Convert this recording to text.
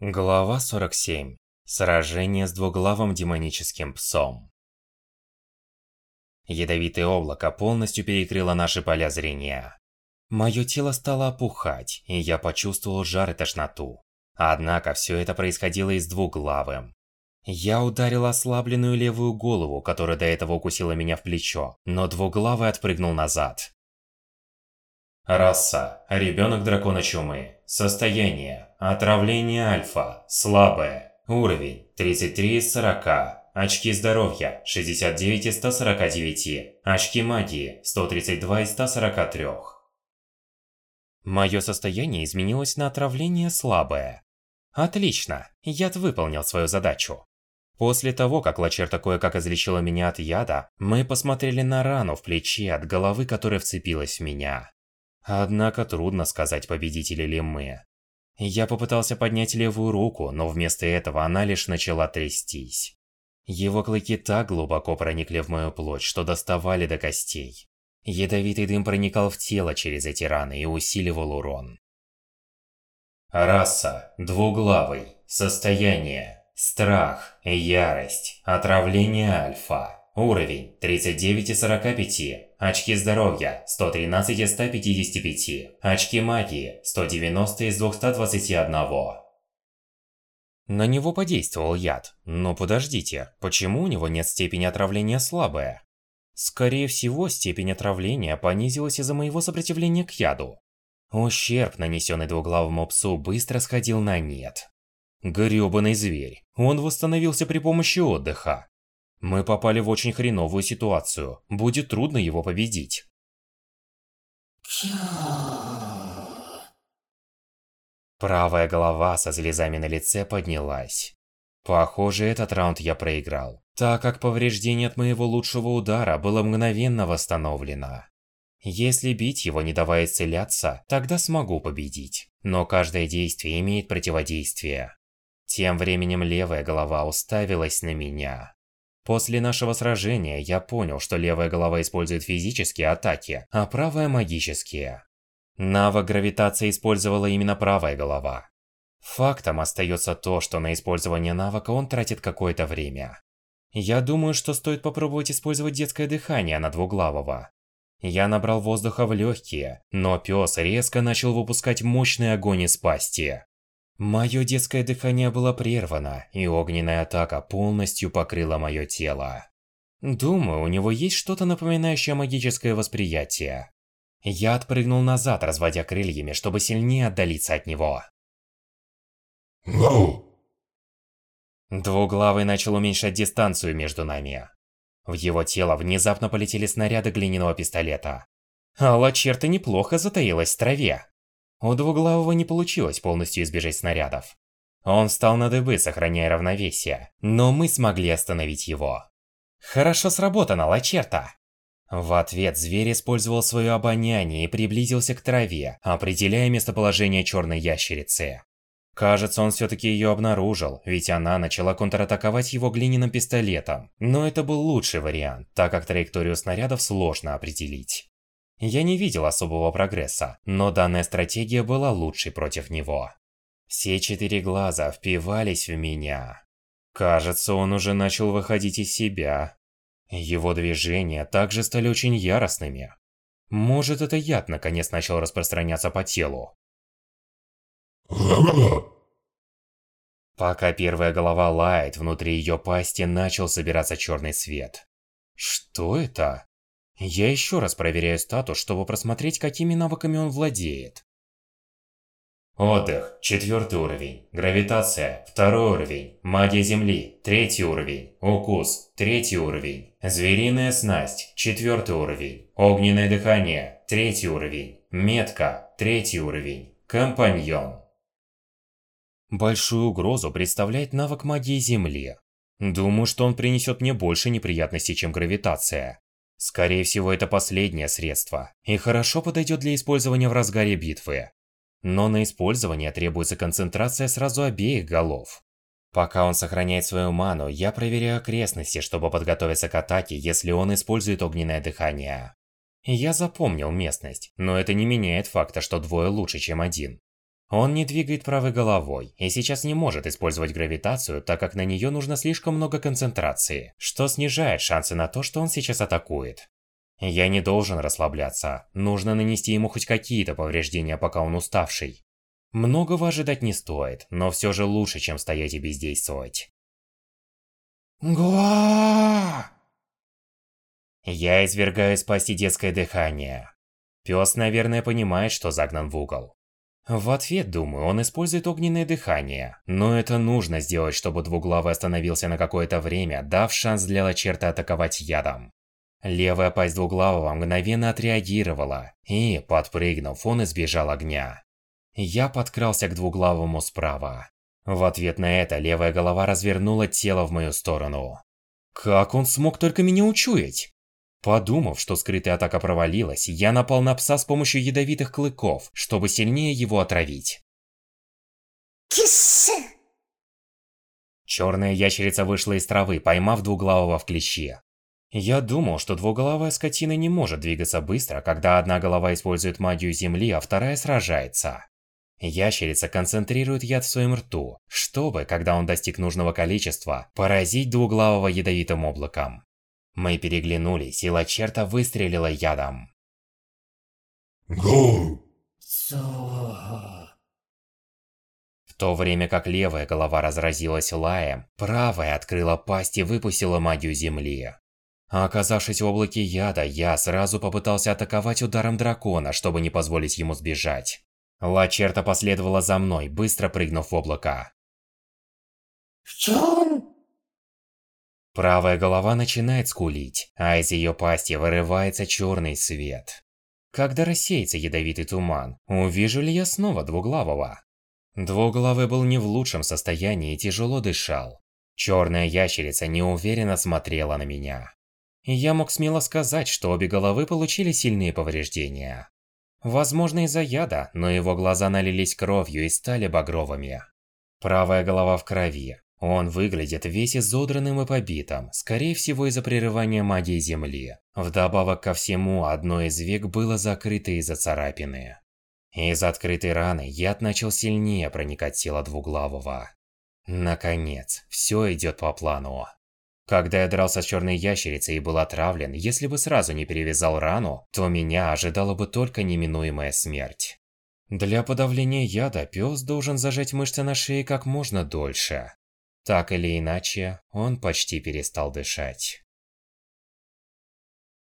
Глава 47. Сражение с двуглавым демоническим псом. Ядовитое облако полностью перекрыло наши поля зрения. Мое тело стало опухать, и я почувствовал жар и тошноту. Однако все это происходило и с двуглавым. Я ударил ослабленную левую голову, которая до этого укусила меня в плечо, но двуглавый отпрыгнул назад. Раса. Ребенок дракона чумы. Состояние. Отравление альфа. Слабое. Уровень. 33 из 40. Очки здоровья. 69 из 149. Очки магии. 132 из 143. Мое состояние изменилось на отравление слабое. Отлично, яд выполнил свою задачу. После того, как Лачерта кое-как излечила меня от яда, мы посмотрели на рану в плече от головы, которая вцепилась в меня. Однако трудно сказать, победители ли мы. Я попытался поднять левую руку, но вместо этого она лишь начала трястись. Его клыки так глубоко проникли в мою плоть, что доставали до костей. Ядовитый дым проникал в тело через эти раны и усиливал урон. Раса. Двуглавый. Состояние. Страх. Ярость. Отравление альфа. Уровень 39 из 45. Очки здоровья 113 из 155. Очки магии 190 из 221. На него подействовал яд. Но подождите, почему у него нет степени отравления слабая? Скорее всего, степень отравления понизилась из-за моего сопротивления к яду. Ущерб, нанесенный двуглавому псу, быстро сходил на нет. Грёбаный зверь. Он восстановился при помощи отдыха. Мы попали в очень хреновую ситуацию. Будет трудно его победить. Правая голова со слезами на лице поднялась. Похоже, этот раунд я проиграл, так как повреждение от моего лучшего удара было мгновенно восстановлено. Если бить его, не давая исцеляться, тогда смогу победить. Но каждое действие имеет противодействие. Тем временем левая голова уставилась на меня. После нашего сражения я понял, что левая голова использует физические атаки, а правая – магические. Навык гравитации использовала именно правая голова. Фактом остается то, что на использование навыка он тратит какое-то время. Я думаю, что стоит попробовать использовать детское дыхание на двуглавого. Я набрал воздуха в легкие, но пес резко начал выпускать мощный огонь из пасти. Мое детское дыхание было прервано, и огненная атака полностью покрыла мое тело. Думаю, у него есть что-то напоминающее магическое восприятие. Я отпрыгнул назад, разводя крыльями, чтобы сильнее отдалиться от него. No. Двуглавый начал уменьшать дистанцию между нами. В его тело внезапно полетели снаряды глиняного пистолета. Алла черта неплохо затаилась в траве. У двуглавого не получилось полностью избежать снарядов. Он встал на дыбы, сохраняя равновесие, но мы смогли остановить его. Хорошо сработано, Лачерта! В ответ зверь использовал свое обоняние и приблизился к траве, определяя местоположение черной ящерицы. Кажется, он все-таки ее обнаружил, ведь она начала контратаковать его глиняным пистолетом. Но это был лучший вариант, так как траекторию снарядов сложно определить. Я не видел особого прогресса, но данная стратегия была лучшей против него. Все четыре глаза впивались в меня. Кажется, он уже начал выходить из себя. Его движения также стали очень яростными. Может, это яд наконец начал распространяться по телу. Пока первая голова лает, внутри ее пасти начал собираться черный свет. Что это? Я еще раз проверяю статус, чтобы просмотреть, какими навыками он владеет. Отдых – четвертый уровень. Гравитация – второй уровень. Магия Земли – третий уровень. Укус – третий уровень. Звериная снасть – четвертый уровень. Огненное дыхание – третий уровень. Метка – третий уровень. Компаньон. Большую угрозу представляет навык магии Земли. Думаю, что он принесет мне больше неприятностей, чем гравитация. Скорее всего, это последнее средство, и хорошо подойдет для использования в разгаре битвы. Но на использование требуется концентрация сразу обеих голов. Пока он сохраняет свою ману, я проверяю окрестности, чтобы подготовиться к атаке, если он использует огненное дыхание. Я запомнил местность, но это не меняет факта, что двое лучше, чем один. Он не двигает правой головой и сейчас не может использовать гравитацию, так как на нее нужно слишком много концентрации, что снижает шансы на то, что он сейчас атакует. Я не должен расслабляться, нужно нанести ему хоть какие-то повреждения, пока он уставший. Многого ожидать не стоит, но все же лучше, чем стоять и бездействовать. Гуа! Я извергаю из пасти детское дыхание. Пес, наверное, понимает, что загнан в угол. В ответ, думаю, он использует огненное дыхание. Но это нужно сделать, чтобы двуглавый остановился на какое-то время, дав шанс для Лачерта атаковать ядом. Левая пасть двуглавого мгновенно отреагировала, и, подпрыгнув, он избежал огня. Я подкрался к двуглавому справа. В ответ на это левая голова развернула тело в мою сторону. Как он смог только меня учуять? Подумав, что скрытая атака провалилась, я напал на пса с помощью ядовитых клыков, чтобы сильнее его отравить. Кисс! Черная ящерица вышла из травы, поймав двуглавого в клещи. Я думал, что двуголовая скотина не может двигаться быстро, когда одна голова использует магию земли, а вторая сражается. Ящерица концентрирует яд в своем рту, чтобы, когда он достиг нужного количества, поразить двуглавого ядовитым облаком. Мы переглянулись, и Лачерта выстрелила ядом. В то время как левая голова разразилась лаем, правая открыла пасть и выпустила магию земли. А оказавшись в облаке яда, я сразу попытался атаковать ударом дракона, чтобы не позволить ему сбежать. Лачерта последовала за мной, быстро прыгнув в облака. В чем? Правая голова начинает скулить, а из ее пасти вырывается черный свет. Когда рассеется ядовитый туман, увижу ли я снова двуглавого? Двуглавый был не в лучшем состоянии и тяжело дышал. Черная ящерица неуверенно смотрела на меня. Я мог смело сказать, что обе головы получили сильные повреждения. Возможно из-за яда, но его глаза налились кровью и стали багровыми. Правая голова в крови, он выглядит весь изодранным и побитым, скорее всего из-за прерывания магии Земли. Вдобавок ко всему, одно из век было закрыто из-за царапины. Из открытой раны яд начал сильнее проникать тело двуглавого. Наконец, все идет по плану. Когда я дрался с черной ящерицей и был отравлен, если бы сразу не перевязал рану, то меня ожидала бы только неминуемая смерть. Для подавления яда пес должен зажать мышцы на шее как можно дольше. Так или иначе, он почти перестал дышать.